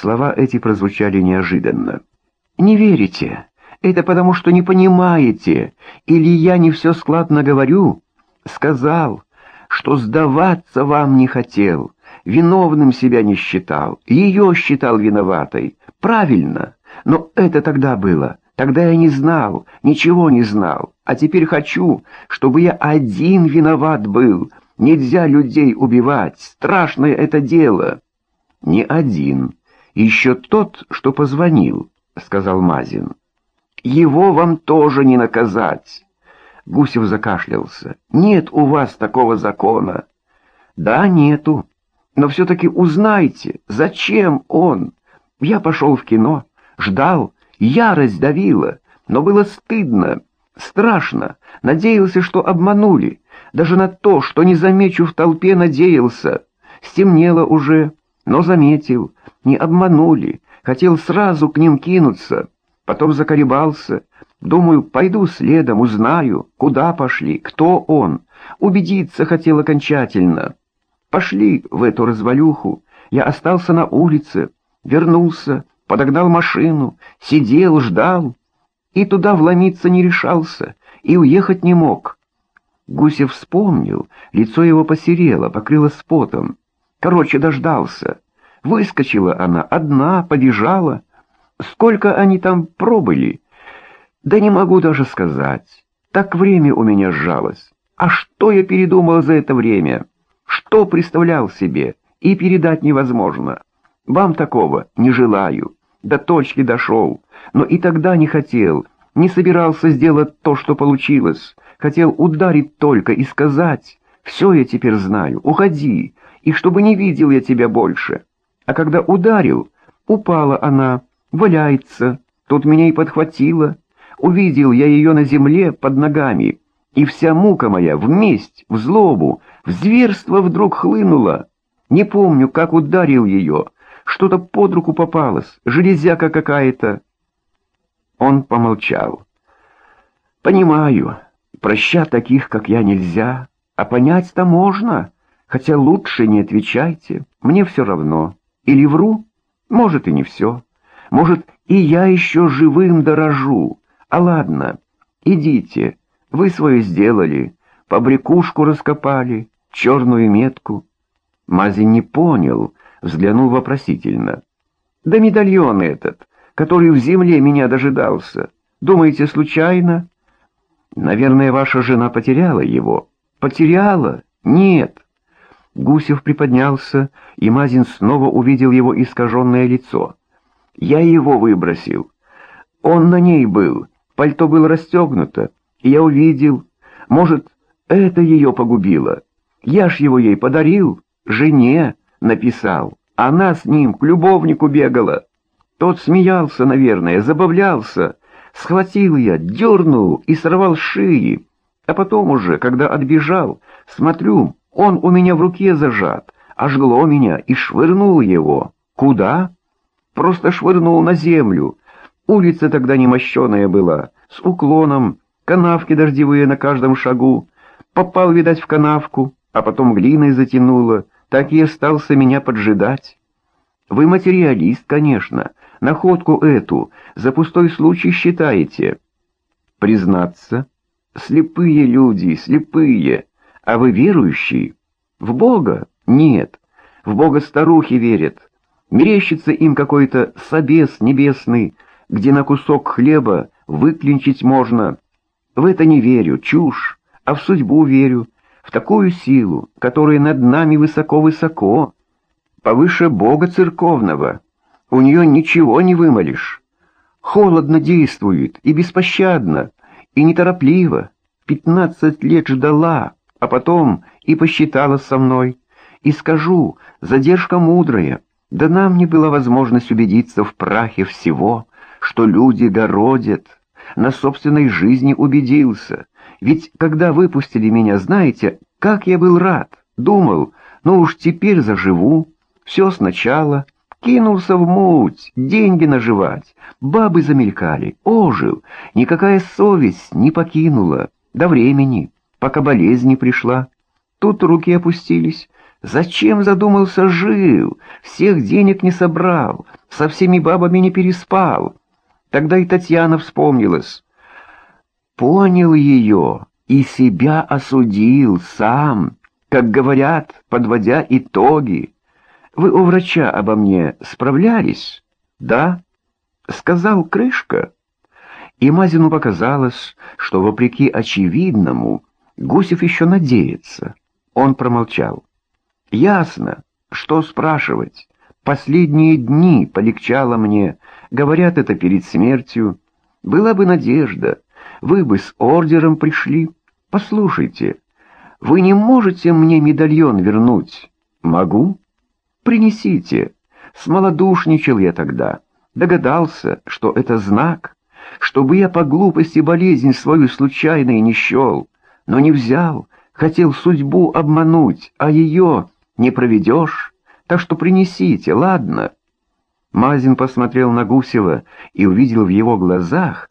Слова эти прозвучали неожиданно. «Не верите? Это потому, что не понимаете. Или я не все складно говорю?» «Сказал, что сдаваться вам не хотел, виновным себя не считал, ее считал виноватой. Правильно, но это тогда было. Тогда я не знал, ничего не знал. А теперь хочу, чтобы я один виноват был. Нельзя людей убивать, страшное это дело». «Не один», «Еще тот, что позвонил», — сказал Мазин. «Его вам тоже не наказать». Гусев закашлялся. «Нет у вас такого закона». «Да, нету. Но все-таки узнайте, зачем он? Я пошел в кино, ждал, ярость давила, но было стыдно, страшно, надеялся, что обманули. Даже на то, что не замечу в толпе, надеялся. Стемнело уже, но заметил, не обманули, хотел сразу к ним кинуться, потом заколебался. Думаю, пойду следом, узнаю, куда пошли, кто он. Убедиться хотел окончательно. Пошли в эту развалюху. Я остался на улице, вернулся, подогнал машину, сидел, ждал. И туда вломиться не решался, и уехать не мог. Гусев вспомнил, лицо его посерело, покрылось потом. Короче, дождался. Выскочила она одна, побежала. Сколько они там пробыли? Да не могу даже сказать. Так время у меня сжалось. А что я передумал за это время? Что представлял себе? И передать невозможно. Вам такого не желаю. До точки дошел. Но и тогда не хотел. Не собирался сделать то, что получилось. Хотел ударить только и сказать. Все я теперь знаю. Уходи и чтобы не видел я тебя больше. А когда ударил, упала она, валяется, тут меня и подхватила. Увидел я ее на земле под ногами, и вся мука моя в месть, в злобу, в зверство вдруг хлынула. Не помню, как ударил ее, что-то под руку попалось, железяка какая-то. Он помолчал. «Понимаю, прощать таких, как я, нельзя, а понять-то можно». Хотя лучше не отвечайте, мне все равно. Или вру? Может, и не все. Может, и я еще живым дорожу. А ладно, идите, вы свое сделали, побрякушку раскопали, черную метку. Мазин не понял, взглянул вопросительно. Да медальон этот, который в земле меня дожидался. Думаете, случайно? Наверное, ваша жена потеряла его. Потеряла? Нет. Гусев приподнялся, и Мазин снова увидел его искаженное лицо. «Я его выбросил. Он на ней был, пальто было расстегнуто, и я увидел. Может, это ее погубило. Я ж его ей подарил, жене написал. Она с ним к любовнику бегала. Тот смеялся, наверное, забавлялся. Схватил я, дернул и сорвал шеи. А потом уже, когда отбежал, смотрю, он у меня в руке зажат, ожгло меня и швырнул его. Куда? Просто швырнул на землю. Улица тогда немощеная была, с уклоном, канавки дождевые на каждом шагу. Попал, видать, в канавку, а потом глиной затянуло, так и остался меня поджидать. Вы материалист, конечно, находку эту за пустой случай считаете. Признаться, слепые люди, слепые. А вы верующий? В Бога? Нет. В Бога старухи верят. Мерещится им какой-то собес небесный, где на кусок хлеба выклинчить можно. В это не верю, чушь, а в судьбу верю, в такую силу, которая над нами высоко-высоко, повыше Бога церковного. У нее ничего не вымолишь. Холодно действует и беспощадно, и неторопливо. Пятнадцать лет ждала, а потом и посчитала со мной. И скажу, задержка мудрая, да нам не была возможность убедиться в прахе всего, что люди городят. На собственной жизни убедился. Ведь когда выпустили меня, знаете, как я был рад. Думал, ну уж теперь заживу. Все сначала. Кинулся в муть, деньги наживать. Бабы замелькали, ожил. Никакая совесть не покинула. До времени пока болезнь не пришла. Тут руки опустились, Зачем задумался жил? Всех денег не собрал, со всеми бабами не переспал. Тогда и Татьяна вспомнилась. Понял ее и себя осудил сам, как говорят, подводя итоги. Вы у врача обо мне справлялись? Да? Сказал Крышка. И Мазину показалось, что, вопреки очевидному, Гусев еще надеется. Он промолчал. Ясно, что спрашивать. Последние дни полегчало мне. Говорят это перед смертью. Была бы надежда. Вы бы с ордером пришли. Послушайте, вы не можете мне медальон вернуть? Могу. Принесите. Смолодушничал я тогда. Догадался, что это знак, чтобы я по глупости болезнь свою случайно и не счел, но не взял, хотел судьбу обмануть, а ее не проведешь, так что принесите, ладно?» Мазин посмотрел на Гусева и увидел в его глазах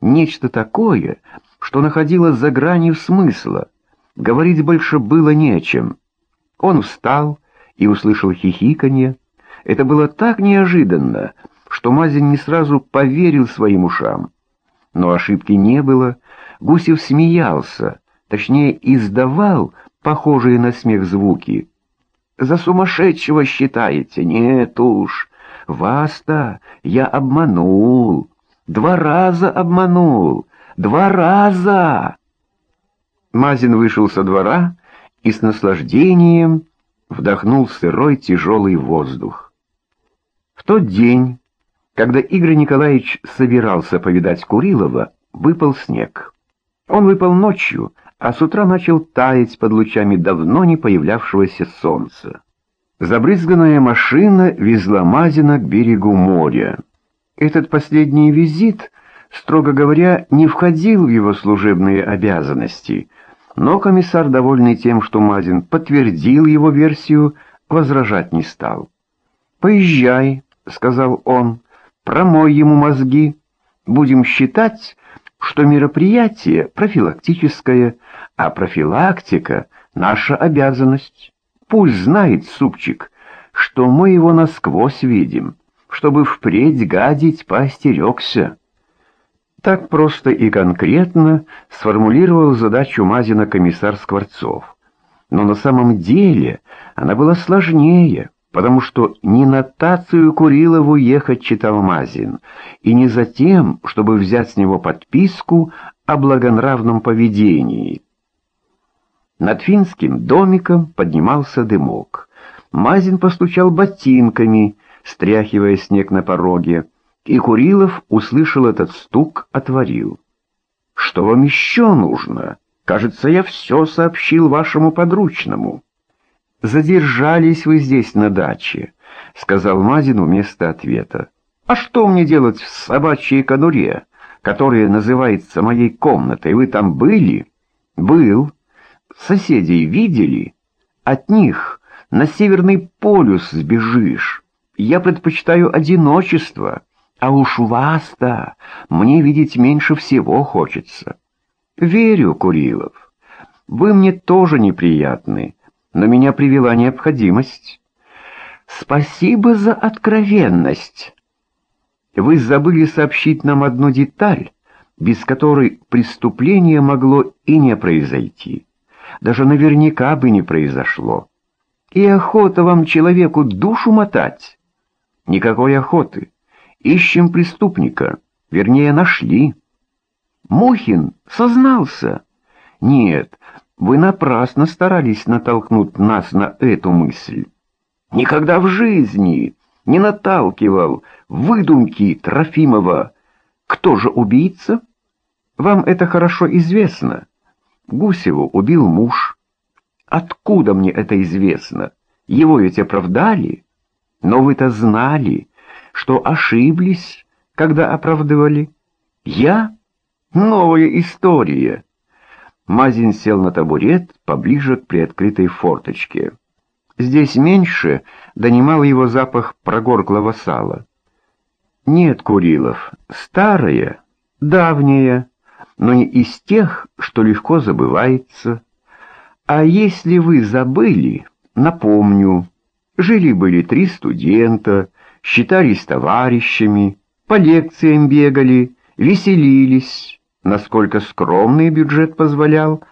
нечто такое, что находилось за гранью смысла. Говорить больше было не о чем. Он встал и услышал хихиканье. Это было так неожиданно, что Мазин не сразу поверил своим ушам. Но ошибки не было. Гусев смеялся, точнее, издавал похожие на смех звуки. За сумасшедшего считаете? Нет уж, вас-то я обманул. Два раза обманул. Два раза!» Мазин вышел со двора и с наслаждением вдохнул сырой тяжелый воздух. В тот день, когда Игорь Николаевич собирался повидать Курилова, выпал снег. Он выпал ночью, а с утра начал таять под лучами давно не появлявшегося солнца. Забрызганная машина везла Мазина к берегу моря. Этот последний визит, строго говоря, не входил в его служебные обязанности, но комиссар, довольный тем, что Мазин подтвердил его версию, возражать не стал. «Поезжай», — сказал он, — «промой ему мозги. Будем считать, что мероприятие профилактическое, а профилактика — наша обязанность. Пусть знает, супчик, что мы его насквозь видим, чтобы впредь гадить поостерегся. Так просто и конкретно сформулировал задачу Мазина комиссар Скворцов. Но на самом деле она была сложнее потому что не нотацию Курилову ехать читал Мазин, и не за тем, чтобы взять с него подписку о благонравном поведении. Над финским домиком поднимался дымок. Мазин постучал ботинками, стряхивая снег на пороге, и Курилов услышал этот стук, отворил. «Что вам еще нужно? Кажется, я все сообщил вашему подручному». «Задержались вы здесь на даче», — сказал Мазин вместо ответа. «А что мне делать в собачьей конуре, которая называется моей комнатой? Вы там были?» «Был. Соседей видели? От них на Северный полюс сбежишь. Я предпочитаю одиночество, а уж вас-то мне видеть меньше всего хочется». «Верю, Курилов. Вы мне тоже неприятны» но меня привела необходимость. Спасибо за откровенность. Вы забыли сообщить нам одну деталь, без которой преступление могло и не произойти. Даже наверняка бы не произошло. И охота вам человеку душу мотать. Никакой охоты. Ищем преступника. Вернее, нашли. Мухин сознался. Нет, вы напрасно старались натолкнуть нас на эту мысль. Никогда в жизни не наталкивал выдумки Трофимова. Кто же убийца? Вам это хорошо известно. Гусеву убил муж. Откуда мне это известно? Его ведь оправдали. Но вы-то знали, что ошиблись, когда оправдывали. Я? Новая история. Мазин сел на табурет поближе к приоткрытой форточке. Здесь меньше донимал его запах прогорклого сала. Нет, Курилов, старая, давняя, но не из тех, что легко забывается. А если вы забыли, Напомню, жили-были три студента, считались товарищами, по лекциям бегали, веселились, насколько скромный бюджет позволял,